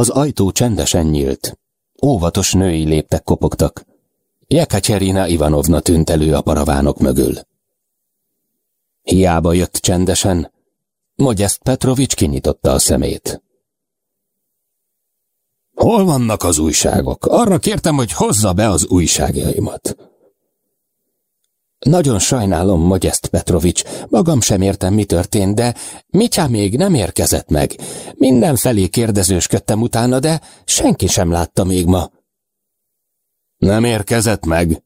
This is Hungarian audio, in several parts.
Az ajtó csendesen nyílt. Óvatos női léptek kopogtak. Jekatjerina Ivanovna tűnt elő a paravánok mögül. Hiába jött csendesen, Mogyeszt Petrovics kinyitotta a szemét. Hol vannak az újságok? Arra kértem, hogy hozza be az újságjaimat. Nagyon sajnálom, Mogyeszt Petrovics, magam sem értem, mi történt, de Mitya még nem érkezett meg. Mindenfelé kérdezősködtem utána, de senki sem látta még ma. Nem érkezett meg?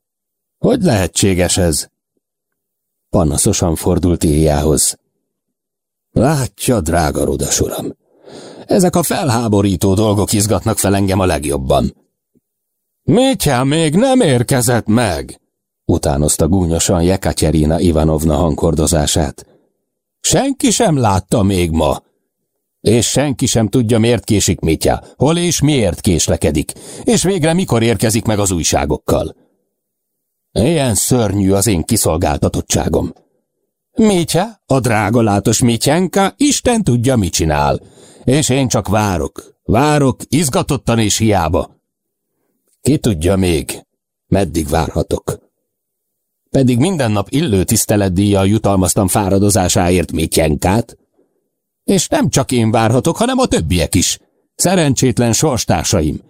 Hogy lehetséges ez? Panaszosan fordult Iljához. Látja, drága rudas uram, ezek a felháborító dolgok izgatnak fel engem a legjobban. Mitya még nem érkezett meg, utánozta gúnyosan Jekatyerina Ivanovna hangkordozását. Senki sem látta még ma. És senki sem tudja, miért késik Mitya, hol és miért késlekedik, és végre mikor érkezik meg az újságokkal. Ilyen szörnyű az én kiszolgáltatottságom. Mitya, a drága látos Mityenka, Isten tudja, mit csinál. És én csak várok, várok, izgatottan és hiába. Ki tudja még, meddig várhatok. Pedig minden nap illő tiszteletdíjjal jutalmaztam fáradozásáért Mityenkát. És nem csak én várhatok, hanem a többiek is. Szerencsétlen sorstársaim,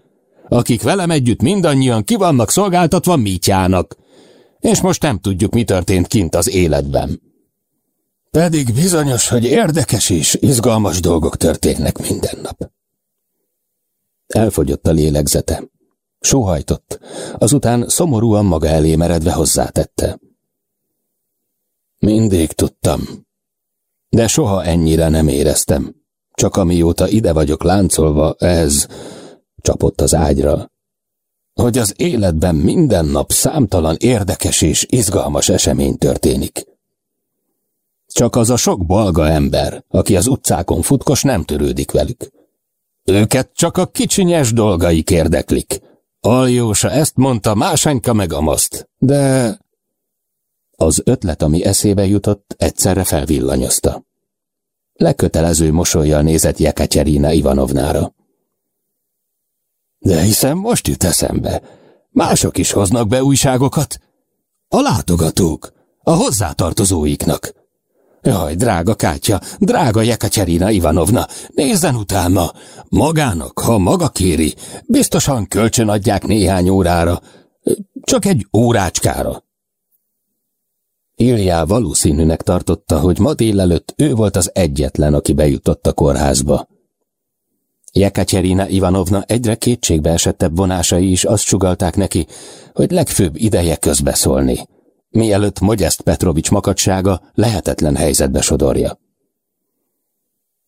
akik velem együtt mindannyian ki vannak szolgáltatva Mityának. És most nem tudjuk, mi történt kint az életben. Pedig bizonyos, hogy érdekes és izgalmas dolgok történnek minden nap. Elfogyott a lélegzete. Sóhajtott, azután szomorúan maga elé meredve hozzátette. Mindig tudtam, de soha ennyire nem éreztem. Csak amióta ide vagyok láncolva, ez csapott az ágyra, hogy az életben minden nap számtalan érdekes és izgalmas esemény történik. Csak az a sok balga ember, aki az utcákon futkos, nem törődik velük. Őket csak a kicsinyes dolgaik érdeklik. Aljósa ezt mondta, másanyka meg amaszt, de... Az ötlet, ami eszébe jutott, egyszerre felvillanyozta. Lekötelező mosolyjal nézett Jekatyerina Ivanovnára. De hiszem most jut eszembe. Mások is hoznak be újságokat. A látogatók, a hozzátartozóiknak. Jaj, drága Kátya, drága Jekacserina Ivanovna, nézzen utána! Magának, ha maga kéri, biztosan kölcsön adják néhány órára. Csak egy órácskára. Ilja valószínűnek tartotta, hogy ma délelőtt ő volt az egyetlen, aki bejutott a kórházba. Jekacserina Ivanovna egyre kétségbe esettebb vonásai is azt sugalták neki, hogy legfőbb ideje közbeszólni mielőtt Mogyeszt Petrovics makacsága lehetetlen helyzetbe sodorja.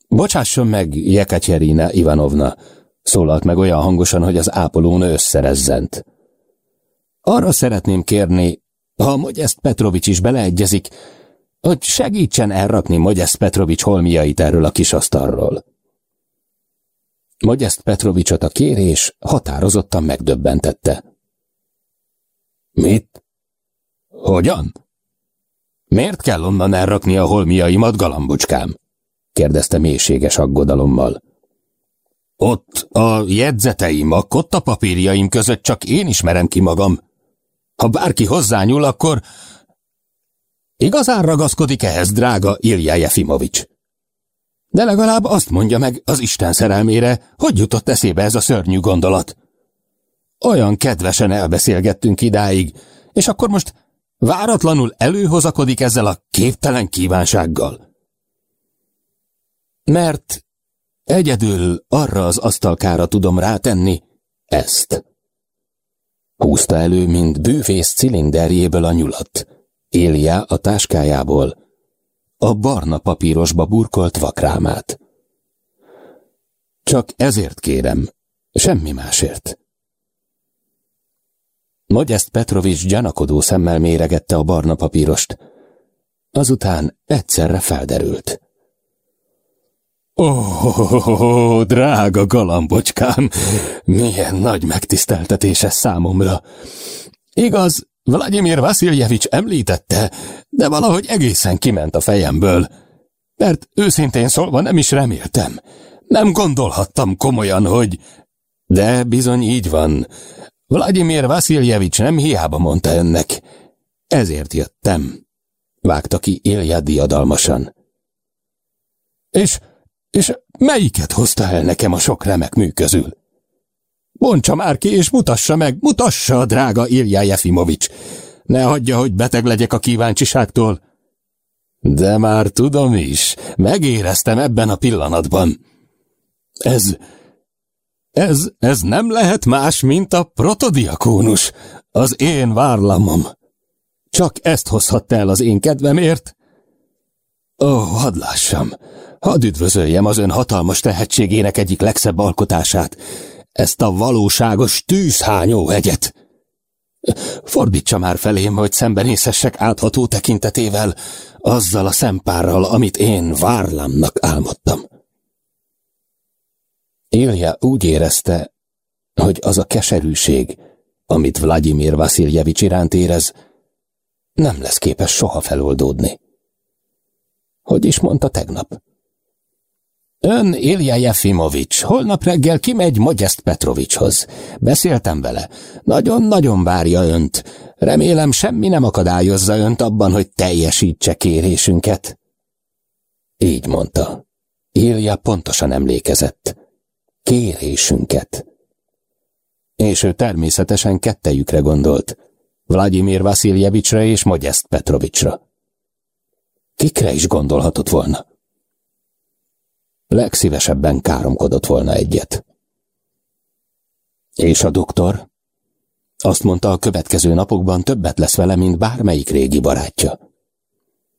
Bocsásson meg, Jekatyerina Ivanovna, szólalt meg olyan hangosan, hogy az ápolónő összerezzent. Arra szeretném kérni, ha Mogyeszt Petrovics is beleegyezik, hogy segítsen elrakni Mogyeszt Petrovics holmiait erről a kis asztalról. Mogyeszt Petrovicsot a kérés határozottan megdöbbentette. Mit? Hogyan? Miért kell onnan elrakni a holmiaimat, galambocskám? kérdezte mélységes aggodalommal. Ott a jegyzeteim, a kotta papírjaim között csak én ismerem ki magam. Ha bárki hozzányúl, akkor... Igazán ragaszkodik ehhez, drága Ilja Jefimovics. De legalább azt mondja meg az Isten szerelmére, hogy jutott eszébe ez a szörnyű gondolat. Olyan kedvesen elbeszélgettünk idáig, és akkor most Váratlanul előhozakodik ezzel a képtelen kívánsággal. Mert egyedül arra az asztalkára tudom rátenni ezt. Húzta elő, mint bűvész cilinderjéből a nyulat. Élia a táskájából a barna papírosba burkolt vakrámát. Csak ezért kérem, semmi másért. Magyest Petrovics gyanakodó szemmel méregette a barna papírost. Azután egyszerre felderült. Ó, oh, drága galambocskám, milyen nagy megtiszteltetés ez számomra. Igaz, Vladimir Vasiljevics említette, de valahogy egészen kiment a fejemből. Mert őszintén szólva nem is reméltem. Nem gondolhattam komolyan, hogy... De bizony így van. Vladimir Vasiljevics nem hiába mondta önnek. Ezért jöttem. Vágta ki Ilja diadalmasan. És, és melyiket hozta el nekem a sok remek mű közül? Bontsa már ki, és mutassa meg, mutassa, drága Ilja Jefimovics. Ne hagyja, hogy beteg legyek a kíváncsiságtól. De már tudom is, megéreztem ebben a pillanatban. Ez, ez, ez nem lehet más, mint a protodiakónus, az én várlamom. Csak ezt hozhatta el az én kedvemért? Ó, hadd lássam, hadd üdvözöljem az ön hatalmas tehetségének egyik legszebb alkotását, ezt a valóságos tűzhányó hegyet. Fordítsa már felém, hogy szembenézhessek átható tekintetével, azzal a szempárral, amit én várlamnak álmodtam. Ilja úgy érezte, hogy az a keserűség, amit Vladimir Vasiljevics iránt érez, nem lesz képes soha feloldódni. Hogy is mondta tegnap? Ön Ilja Jefimovics, holnap reggel kimegy Mogyest Petrovicshoz. Beszéltem vele. Nagyon-nagyon várja önt. Remélem semmi nem akadályozza önt abban, hogy teljesítse kérésünket. Így mondta. Ilja pontosan emlékezett. Kérésünket. És ő természetesen kettejükre gondolt. Vladimir Vasiljevicsre és Mogyest Petrovicsra. Kikre is gondolhatott volna? Legszívesebben káromkodott volna egyet. És a doktor? Azt mondta, a következő napokban többet lesz vele, mint bármelyik régi barátja.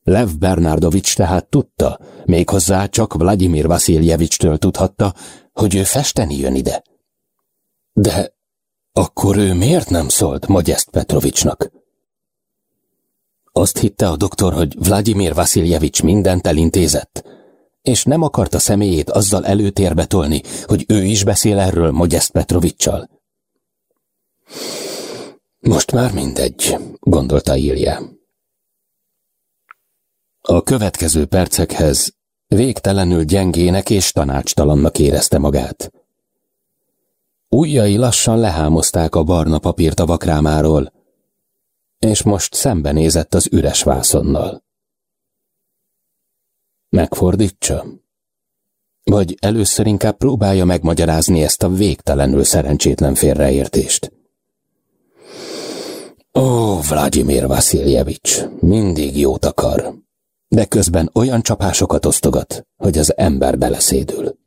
Lev Bernardovics tehát tudta, méghozzá csak Vladimir Vasiljevicstől tudhatta, hogy ő festeni jön ide. De akkor ő miért nem szólt Magyest Petrovicsnak? Azt hitte a doktor, hogy Vladimir Vasiljevics mindent elintézett, és nem akarta személyét azzal előtérbe tolni, hogy ő is beszél erről Magyest Petrovicsal. Most már mindegy, gondolta Ilja. A következő percekhez végtelenül gyengének és tanácstalannak érezte magát. Újjai lassan lehámozták a barna papírt a vakrámáról, és most szembenézett az üres vászonnal. Megfordítsa? Vagy először inkább próbálja megmagyarázni ezt a végtelenül szerencsétlen félreértést? Ó, Vladimir Vasiljevics, mindig jót akar, de közben olyan csapásokat osztogat, hogy az ember beleszédül.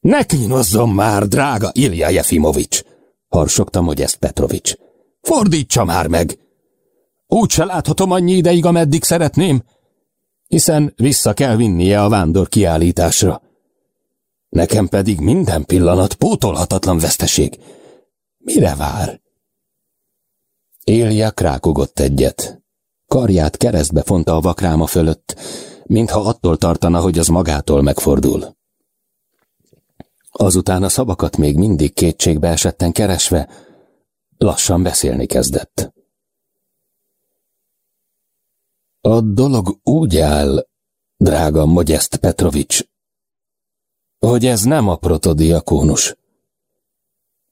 Ne kínozzon már, drága Ilja Jefimovics! harsogta Mogyeszt Petrovics. Fordítsa már meg! Úgy se láthatom annyi ideig, ameddig szeretném, hiszen vissza kell vinnie a vándor kiállításra. Nekem pedig minden pillanat pótolhatatlan veszteség. Mire vár? Ilja krákogott egyet. Karját keresztbe fonta a vakráma fölött, mintha attól tartana, hogy az magától megfordul. Azután a szavakat még mindig kétségbe esetten keresve, lassan beszélni kezdett. A dolog úgy áll, drága Mogyeszt Petrovics, hogy ez nem a protodiakónus.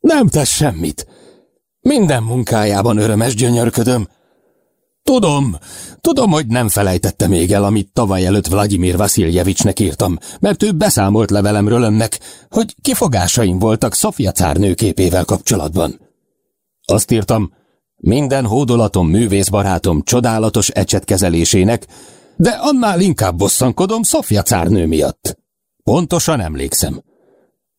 Nem tesz semmit. Minden munkájában örömes gyönyörködöm. Tudom, tudom, hogy nem felejtette még el, amit tavaly előtt Vladimir Vasiljevicsnek írtam, mert ő beszámolt levelemről önnek, hogy kifogásaim voltak Szofia cárnő képével kapcsolatban. Azt írtam, minden hódolatom művészbarátom csodálatos ecsetkezelésének, de annál inkább bosszankodom Szofia cárnő miatt. Pontosan emlékszem.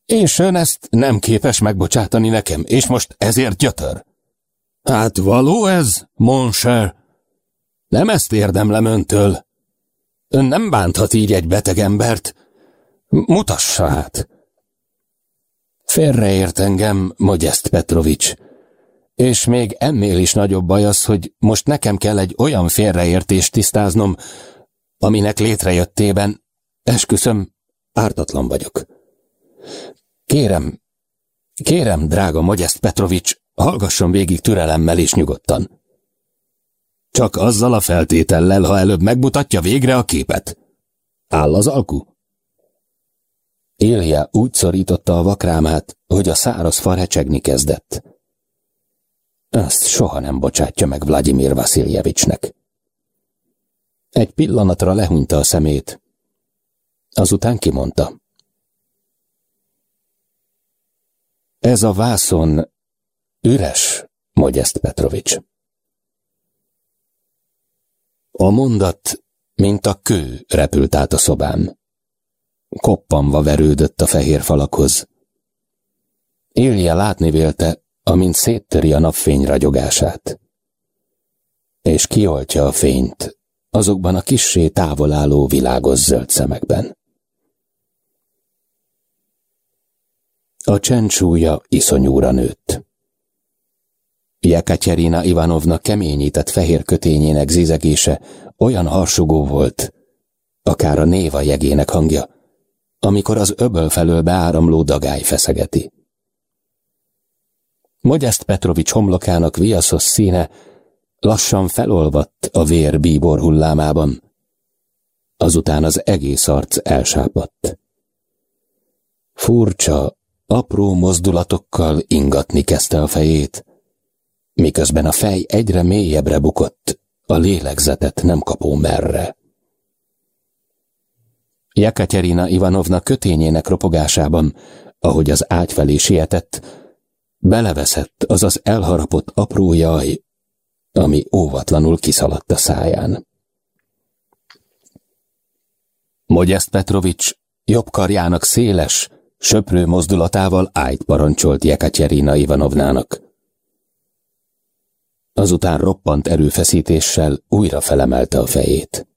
És ön ezt nem képes megbocsátani nekem, és most ezért gyötör. Hát való ez, monser? Nem ezt érdemlem öntől. Ön nem bánthat így egy beteg embert. Mutassa hát. Félreért engem, Mogyeszt Petrovics. És még ennél is nagyobb baj az, hogy most nekem kell egy olyan félreértést tisztáznom, aminek létrejöttében, esküszöm, ártatlan vagyok. Kérem, kérem, drága Mogyeszt Petrovics, hallgasson végig türelemmel és nyugodtan. Csak azzal a feltétellel, ha előbb megmutatja végre a képet. Áll az alku? Ilja úgy szorította a vakrámát, hogy a száraz fa recsegni kezdett. Ezt soha nem bocsátja meg Vladimir Vasiljevicsnek. Egy pillanatra lehúnyta a szemét, azután kimondta. Ez a vászon üres, Mogyeszt Petrovics. A mondat, mint a kő, repült át a szobám. Koppanva verődött a fehér falakhoz. Élje látni vélte, amint széttöri a napfény ragyogását. És kioltja a fényt azokban a kissé távol álló világos zöld szemekben. A csencsúja iszonyúra nőtt. Jekaterina Ivanovna keményített fehér kötényének zizegése olyan harsogó volt, akár a néva jegének hangja, amikor az öböl felől beáramló dagály feszegeti. Mogyeszt Petrovics homlokának viaszos színe lassan felolvadt a vér bíbor hullámában, azután az egész arc elsápadt. Furcsa, apró mozdulatokkal ingatni kezdte a fejét, miközben a fej egyre mélyebbre bukott, a lélegzetet nem kapó merre. Jekaterina Ivanovna kötényének ropogásában, ahogy az ágy felé sietett, beleveszett az az elharapott apró jaj, ami óvatlanul kiszaladt a száján. Mogyeszt Petrovics jobb karjának széles, söprő mozdulatával ájt parancsolt Jekaterina Ivanovnának. Azután roppant erőfeszítéssel újra felemelte a fejét.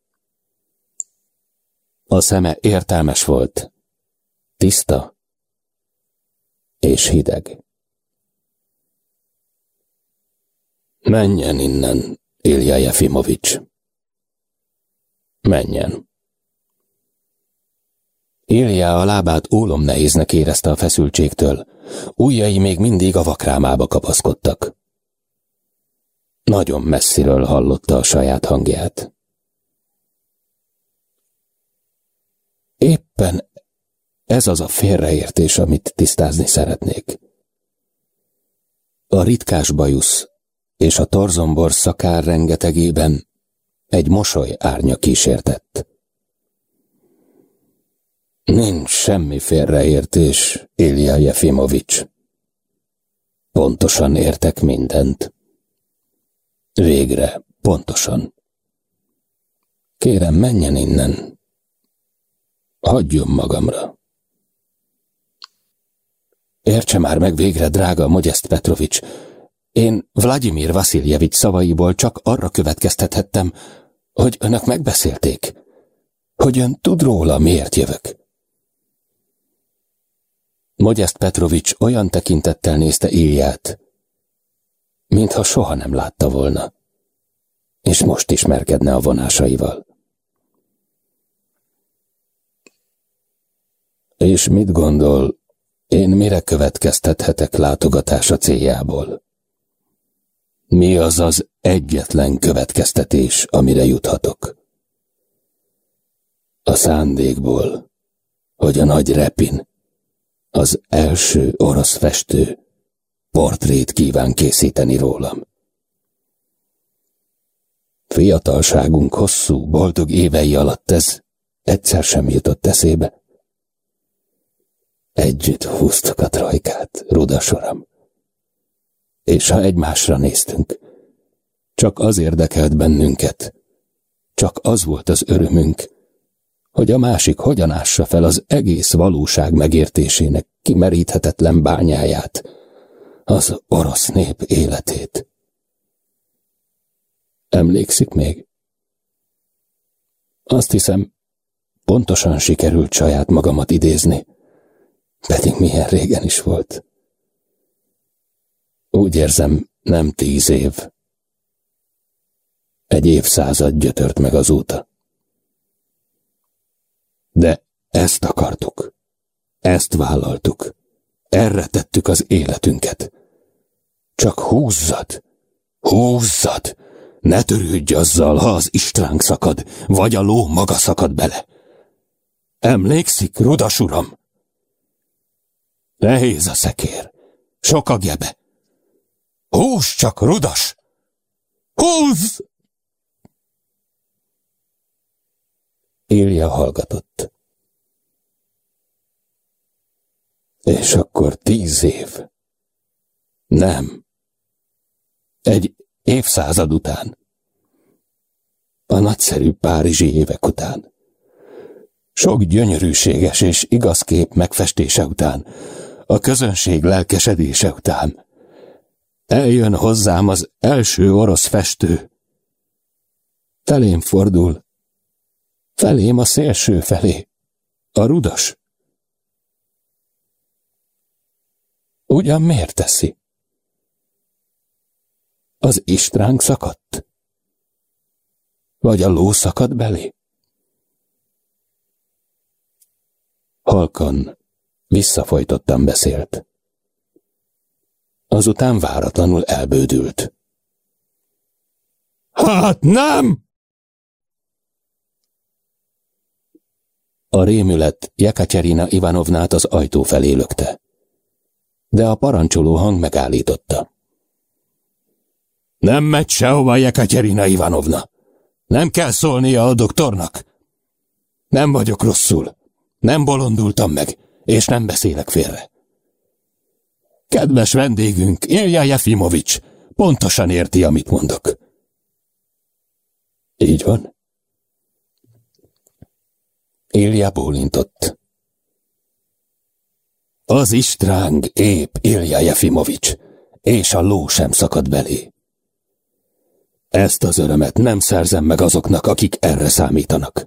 A szeme értelmes volt, tiszta és hideg. Menjen innen, Ilja Jefimovics. Menjen. Ilja a lábát ólom nehéznek érezte a feszültségtől, ujjai még mindig a vakrámába kapaszkodtak. Nagyon messziről hallotta a saját hangját. Éppen ez az a félreértés, amit tisztázni szeretnék. A ritkás bajusz és a torzombor szakár rengetegében egy mosoly árnya kísértett. Nincs semmi félreértés, Ilja Jefimovics. Pontosan értek mindent. Végre, pontosan. Kérem, menjen innen. Hagyjon magamra. Értse már meg végre, drága Mogyeszt Petrovics, én Vladimir Vasiljevics szavaiból csak arra következtethettem, hogy önök megbeszélték, hogy ön tud róla, miért jövök. Mogyeszt Petrovics olyan tekintettel nézte Ilját, mintha soha nem látta volna, és most ismerkedne a vonásaival. És mit gondol, én mire következtethetek látogatása céljából? Mi az az egyetlen következtetés, amire juthatok? A szándékból, hogy a nagy repin, az első orosz festő, portrét kíván készíteni rólam. Fiatalságunk hosszú, boldog évei alatt ez egyszer sem jutott eszébe. Együtt húztuk a trajkát, rudasoram és ha egymásra néztünk. Csak az érdekelt bennünket, csak az volt az örömünk, hogy a másik hogyan ássa fel az egész valóság megértésének kimeríthetetlen bányáját, az orosz nép életét. Emlékszik még? Azt hiszem, pontosan sikerült saját magamat idézni, pedig milyen régen is volt. Úgy érzem, nem tíz év. Egy évszázad gyötört meg azóta. De ezt akartuk. Ezt vállaltuk. Erre tettük az életünket. Csak húzzad, húzzad, ne törődj azzal, ha az istránk szakad, vagy a ló maga szakad bele. Emlékszik, rudas uram? Nehéz a szekér. Sok a gebe. Hús csak, rudas! Húz! Ilja hallgatott. És akkor tíz év. Nem. Egy évszázad után. A nagyszerű párizsi évek után. Sok gyönyörűséges és igaz kép megfestése után, a közönség lelkesedése után. Eljön hozzám az első orosz festő. Felém fordul. Felém a szélső felé. A rudas. Ugyan miért teszi? Az istránk szakadt? Vagy a ló szakadt belé? Halkan, visszafolytottan beszélt. Azután váratlanul elbődült. Hát nem! A rémület Jekaterina Ivanovnát az ajtó felé lökte. De a parancsoló hang megállította. Nem megy sehova, Jekaterina Ivanovna. Nem kell szólnia a doktornak. Nem vagyok rosszul. Nem bolondultam meg, és nem beszélek félre. Kedves vendégünk, Ilja Jefimovics, pontosan érti, amit mondok. Így van? Ilja bólintott. Az istráng épp Ilja Jefimovics, és a ló sem szakad belé. Ezt az örömet nem szerzem meg azoknak, akik erre számítanak.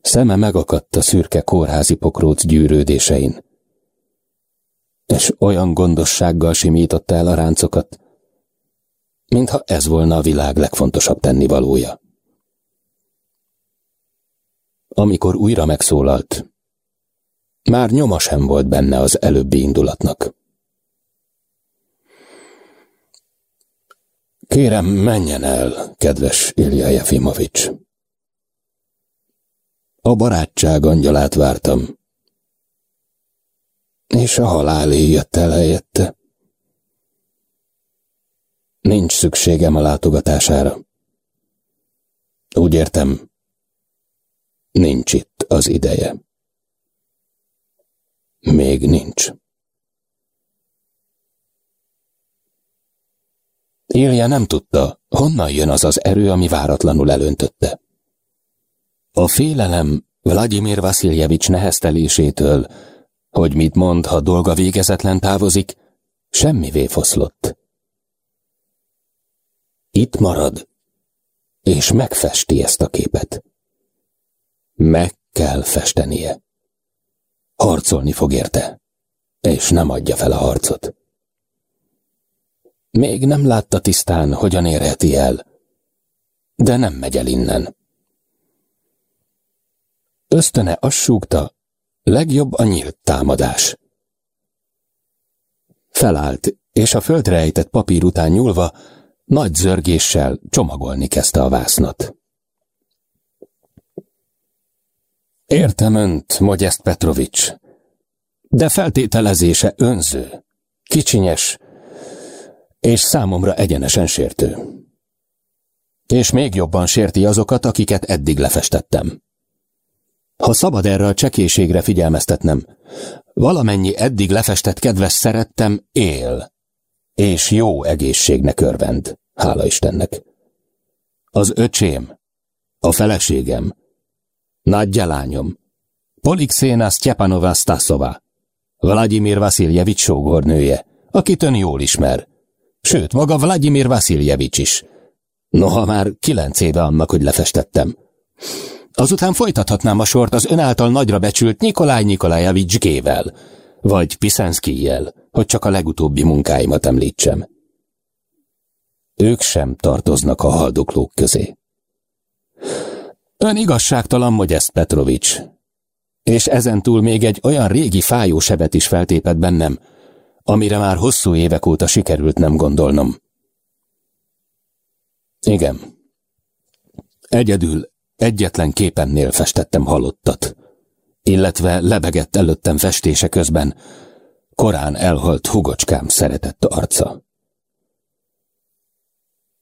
Szeme megakadt a szürke kórházi pokróc gyűrődésein, és olyan gondossággal simította el a ráncokat, mintha ez volna a világ legfontosabb tennivalója. Amikor újra megszólalt, már nyoma sem volt benne az előbbi indulatnak. Kérem, menjen el, kedves Ilja Jefimovics. A barátság angyalát vártam. És a halálé íjött el helyette. Nincs szükségem a látogatására. Úgy értem, nincs itt az ideje. Még nincs. Ilja nem tudta, honnan jön az az erő, ami váratlanul elöntötte. A félelem Vladimir Vasiljevics neheztelésétől, hogy mit mond, ha dolga végezetlen távozik, semmivé foszlott. Itt marad, és megfesti ezt a képet. Meg kell festenie. Harcolni fog érte, és nem adja fel a harcot. Még nem látta tisztán, hogyan érheti el, de nem megy el innen. Ösztöne azt legjobb a nyílt támadás. Felállt, és a földre ejtett papír után nyúlva, nagy zörgéssel csomagolni kezdte a vásznat. Értem önt, Mogyeszt Petrovics, de feltételezése önző, kicsinyes, és számomra egyenesen sértő. És még jobban sérti azokat, akiket eddig lefestettem. Ha szabad erre a csekéségre figyelmeztetnem, valamennyi eddig lefestett kedves szerettem él, és jó egészségnek örvend, hála Istennek. Az öcsém, a feleségem, nagyja lányom, Polixéna Sztyepanova Stasova, Vladimir Vasiljevics sógornője, akit ön jól ismer, sőt, maga Vladimir Vasiljevics is. Noha már kilenc éve annak, hogy lefestettem. Azután folytathatnám a sort az ön által nagyra becsült Nikolaj Nikolajevics Gével, vagy Piszenszkijjel, hogy csak a legutóbbi munkáimat említsem. Ők sem tartoznak a haldoklók közé. Ön igazságtalan, Mogyeszt Petrovics, és ezentúl még egy olyan régi fájó sebet is feltépet bennem, amire már hosszú évek óta sikerült nem gondolnom. Igen. Egyedül Egyetlen képennél festettem halottat, illetve lebegett előttem festése közben korán elhalt hugocskám szeretett arca.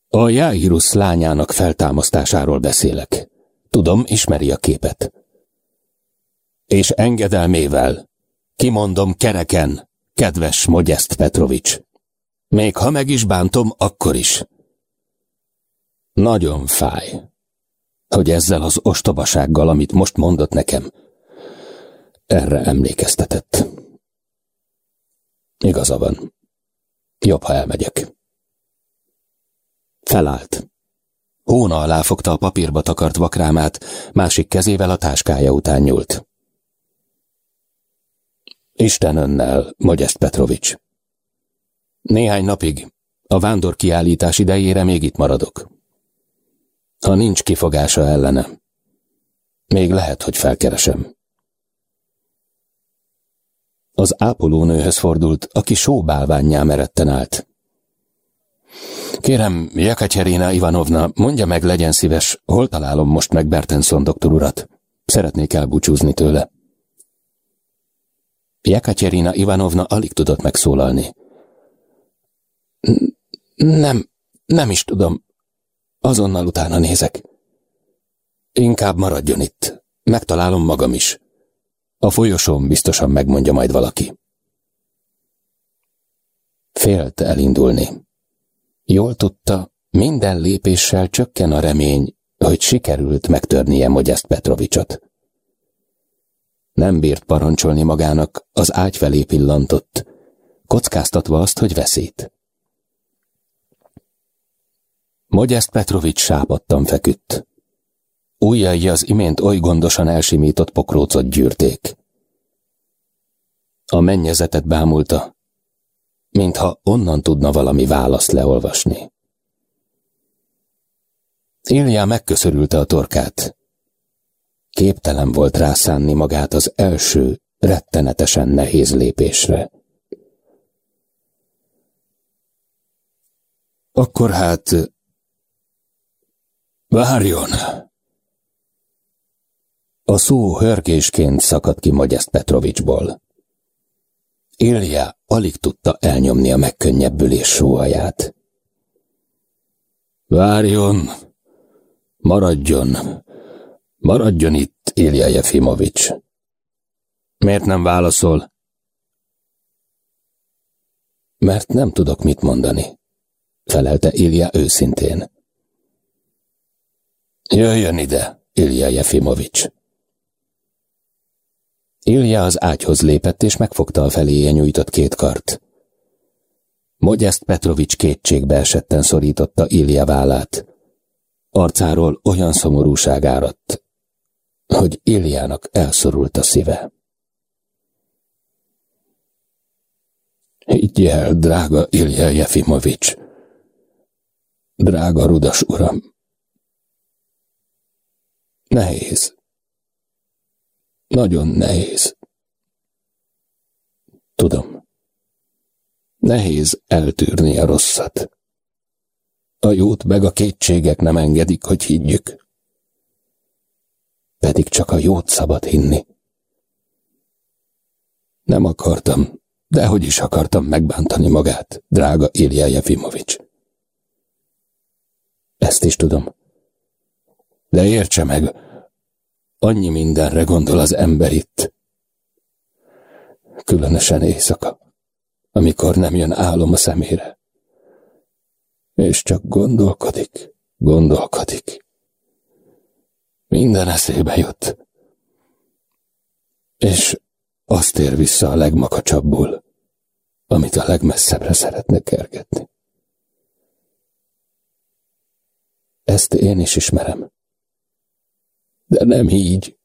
A Jairus lányának feltámasztásáról beszélek. Tudom, ismeri a képet. És engedelmével, kimondom kereken, kedves Mogyeszt Petrovics. Még ha meg is bántom, akkor is. Nagyon fáj, hogy ezzel az ostobasággal, amit most mondott nekem, erre emlékeztetett. Igaza van. Jobb, ha elmegyek. Felállt. Hóna alá fogta a papírba takart vakrámát, másik kezével a táskája után nyúlt. Isten önnel, Magyest Petrovics. Néhány napig, a vándor kiállítás idejére még itt maradok. Ha nincs kifogása ellene, még lehet, hogy felkeresem. Az ápolónőhöz fordult, aki sóbálványá meretten állt. Kérem, Jekaterina Ivanovna, mondja meg, legyen szíves, hol találom most meg Bertenson doktor urat? Szeretnék elbúcsúzni tőle. Jekaterina Ivanovna alig tudott megszólalni. Nem, nem is tudom. Azonnal utána nézek. Inkább maradjon itt. Megtalálom magam is. A folyosón biztosan megmondja majd valaki. Félt elindulni. Jól tudta, minden lépéssel csökken a remény, hogy sikerült megtörnie Mogyeszt Petrovicsot. Nem bírt parancsolni magának, az ágy felé pillantott, kockáztatva azt, hogy veszít. Mogyeszt Petrovics sápadtan feküdt. Újjai az imént oly gondosan elsimított pokrócot gyűrték. A mennyezetet bámulta, mintha onnan tudna valami választ leolvasni. Ilja megköszörülte a torkát. Képtelen volt rászánni magát az első, rettenetesen nehéz lépésre. Akkor hát... Várjon! A szó hörgésként szakadt ki Magyest Petrovicsból. Ilja alig tudta elnyomni a megkönnyebbülés sóhaját. Várjon! Maradjon! Maradjon itt, Ilja Jefimovics! Miért nem válaszol? Mert nem tudok mit mondani, felelte Ilja őszintén. Jöjjön ide, Ilja Jefimovics! Ilja az ágyhoz lépett, és megfogta a feléje nyújtott két kart. Mogyeszt Petrovics kétségbe esetten szorította Ilja vállát. Arcáról olyan szomorúság áradt, hogy Iljának elszorult a szíve. Higgy drága Ilja Jefimovics, drága rudas uram, nehéz, nagyon nehéz. Tudom. Nehéz eltűrni a rosszat. A jót meg a kétségek nem engedik, hogy higgyük. Pedig csak a jót szabad hinni. Nem akartam, de hogy is akartam megbántani magát, drága Ilja Jefimovics. Ezt is tudom. De értse meg, Annyi mindenre gondol az ember itt. Különösen éjszaka, amikor nem jön álom a szemére. És csak gondolkodik, gondolkodik. Minden eszébe jut. És azt ér vissza a legmakacsabbul, amit a legmesszebbre szeretne kergetni. Ezt én is ismerem. De nem így.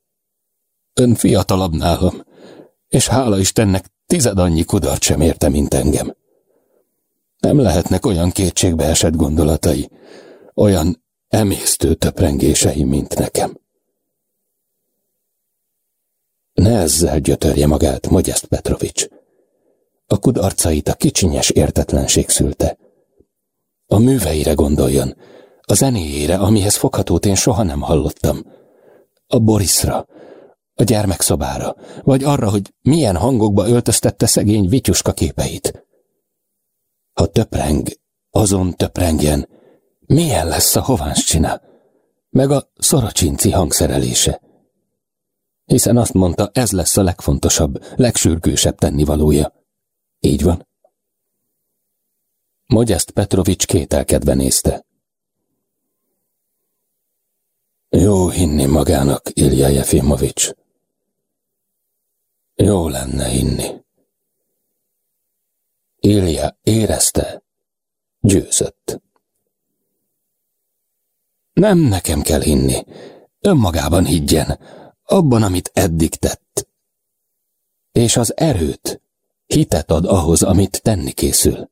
Ön fiatalabb nálam, és hála Istennek tized annyi kudart sem érte, mint engem. Nem lehetnek olyan kétségbe esett gondolatai, olyan emésztő töprengései, mint nekem. Ne ezzel gyötörje magát, Mogyeszt Petrovics. A kudarcait a kicsinyes értetlenség szülte. A műveire gondoljon, a zenéjére, amihez foghatót én soha nem hallottam a Borisra, a gyermekszobára, vagy arra, hogy milyen hangokba öltöztette szegény vityuska képeit. Ha töpreng, azon töprengjen, milyen lesz a hováncsina, meg a szorocsinci hangszerelése. Hiszen azt mondta, ez lesz a legfontosabb, legsürgősebb tennivalója. Így van. Mogyeszt Petrovics kételkedve nézte. Jó hinni magának, Ilja Jefimovics. Jó lenne hinni. Ilja érezte, győzött. Nem nekem kell hinni, önmagában higgyen, abban, amit eddig tett. És az erőt, hitet ad ahhoz, amit tenni készül.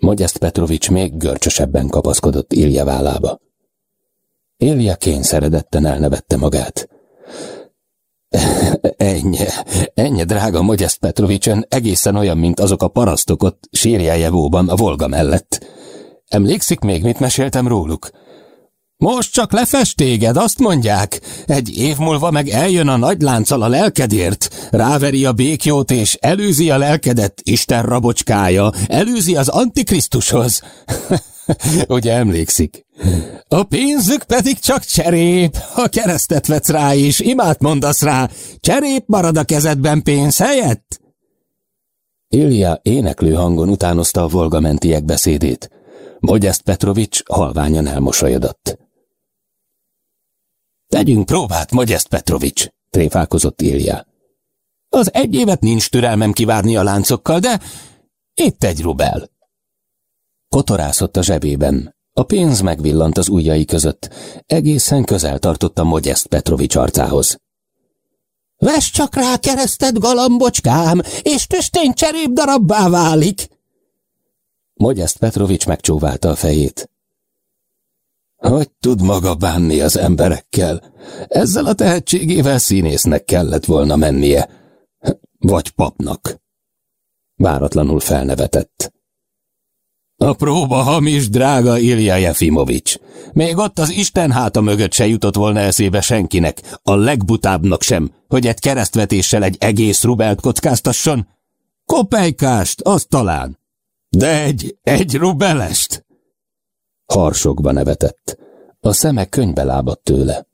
Mogyeszt Petrovics még görcsösebben kapaszkodott Ilja vállába. Ilja kényszeredetten elnevette magát. Ennyi, ennyi, drága Mogyeszt Petrovicsen, egészen olyan, mint azok a parasztok ott sírjájevóban a Volga mellett. Emlékszik még, mit meséltem róluk? Most csak lefest téged, azt mondják. Egy év múlva meg eljön a nagy lánccal a lelkedért, ráveri a békjót és előzi a lelkedet, Isten rabocskája, előzi az Antikrisztushoz. Ugye emlékszik? A pénzük pedig csak cserép, ha keresztet vetsz rá is, imát mondasz rá, cserép marad a kezedben pénz helyett? Ilja éneklő hangon utánozta a volgamentiek beszédét. Mogyeszt Petrovics halványan elmosolyodott. Tegyünk próbát, Mogyeszt Petrovics, tréfálkozott Ilja. Az egy évet nincs türelmem kivárni a láncokkal, de itt egy rubel. Kotorászott a zsebében. A pénz megvillant az ujjai között. Egészen közel tartotta Mogyeszt Petrovics arcához. Vess csak rá keresztet, galambocskám, és tüstény darabbá válik! Mogyeszt Petrovics megcsóválta a fejét. Hogy tud maga bánni az emberekkel? Ezzel a tehetségével színésznek kellett volna mennie. Vagy papnak. Váratlanul felnevetett. A próba hamis, drága Ilja Jefimovics. Még ott az Isten háta mögött se jutott volna eszébe senkinek, a legbutábbnak sem, hogy egy keresztvetéssel egy egész rubelt kockáztasson. Kopejkást, az talán. De egy, egy rubelest? Harsokba nevetett. A szeme könybe lábadt tőle.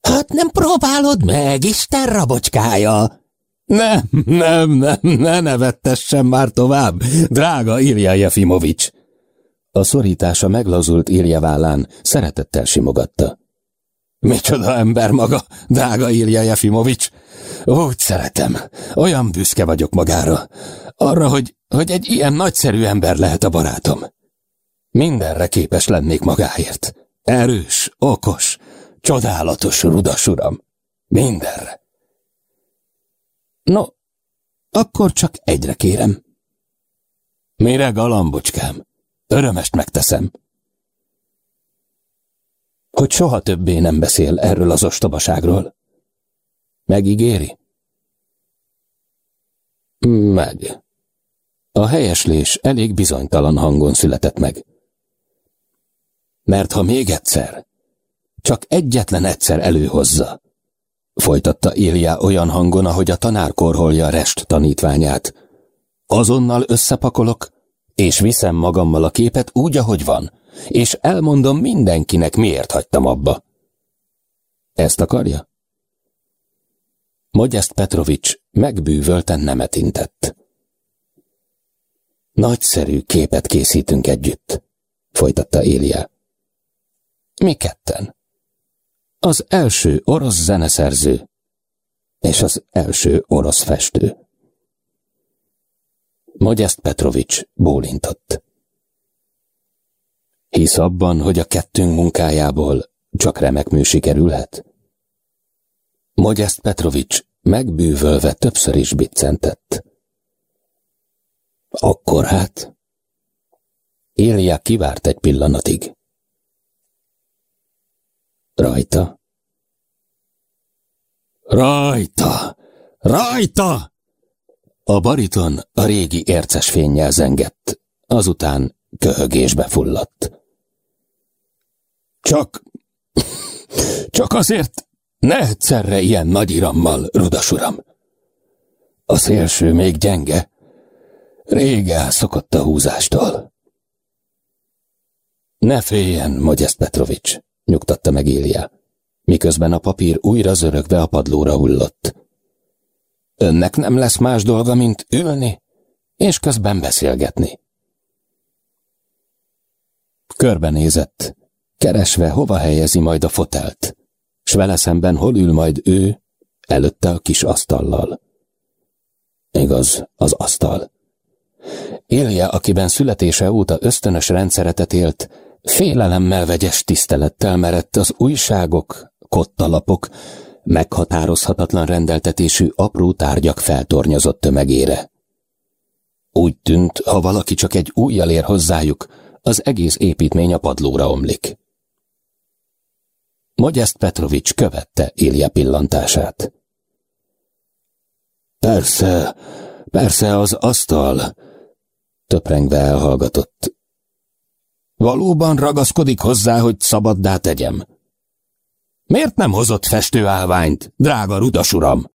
Hát nem próbálod meg, Isten rabocskája! Nem, nem, nem, ne nevettessen már tovább, drága Ilja Jefimovics! A szorítása meglazult Ilja vállán, szeretettel simogatta. Micsoda ember maga, drága Ilja Jefimovics! Úgy szeretem, olyan büszke vagyok magára, arra, hogy, hogy egy ilyen nagyszerű ember lehet a barátom. Mindenre képes lennék magáért. Erős, okos, csodálatos rudas uram. Mindenre. No, akkor csak egyre kérem. Mire galambocskám? Örömest megteszem. Hogy soha többé nem beszél erről az ostobaságról. Megígéri? Meg. A helyeslés elég bizonytalan hangon született meg. Mert ha még egyszer, csak egyetlen egyszer előhozza, folytatta Ilja olyan hangon, ahogy a tanár korholja rest tanítványát. Azonnal összepakolok, és viszem magammal a képet úgy, ahogy van, és elmondom mindenkinek, miért hagytam abba. Ezt akarja? Mogyeszt Petrovics megbűvölten nemet intett. Nagyszerű képet készítünk együtt, folytatta Ilja. Mi ketten. Az első orosz zeneszerző és az első orosz festő. Mogyeszt Petrovics bólintott. Hisz abban, hogy a kettőnk munkájából csak remek mű sikerülhet? Mogyeszt Petrovics megbűvölve többször is biccentett. Akkor hát... Ilja kivárt egy pillanatig. Rajta. Rajta! Rajta! A bariton a régi érces fényjel zengett, azután köhögésbe fulladt. Csak... Csak azért Ne egyszerre ilyen nagy irammal, rudas uram. A szélső még gyenge. Rég elszokott a húzástól. Ne féljen, Mogyeszt Petrovics, nyugtatta meg Ilja, miközben a papír újra zörögve a padlóra hullott. Önnek nem lesz más dolga, mint ülni, és közben beszélgetni. Körbenézett, keresve hova helyezi majd a fotelt, s vele szemben hol ül majd ő, előtte a kis asztallal. Igaz, az asztal. Élje, akiben születése óta ösztönös rendszeretet élt, félelemmel vegyes tisztelettel merett az újságok, kottalapok, meghatározhatatlan rendeltetésű apró tárgyak feltornyozott tömegére. Úgy tűnt, ha valaki csak egy újjal ér hozzájuk, az egész építmény a padlóra omlik. Mogyeszt Petrovics követte Ilja pillantását. Persze, persze az asztal, töprengve elhallgatott. Valóban ragaszkodik hozzá, hogy szabaddá tegyem. Miért nem hozott festőállványt, drága rudas uram?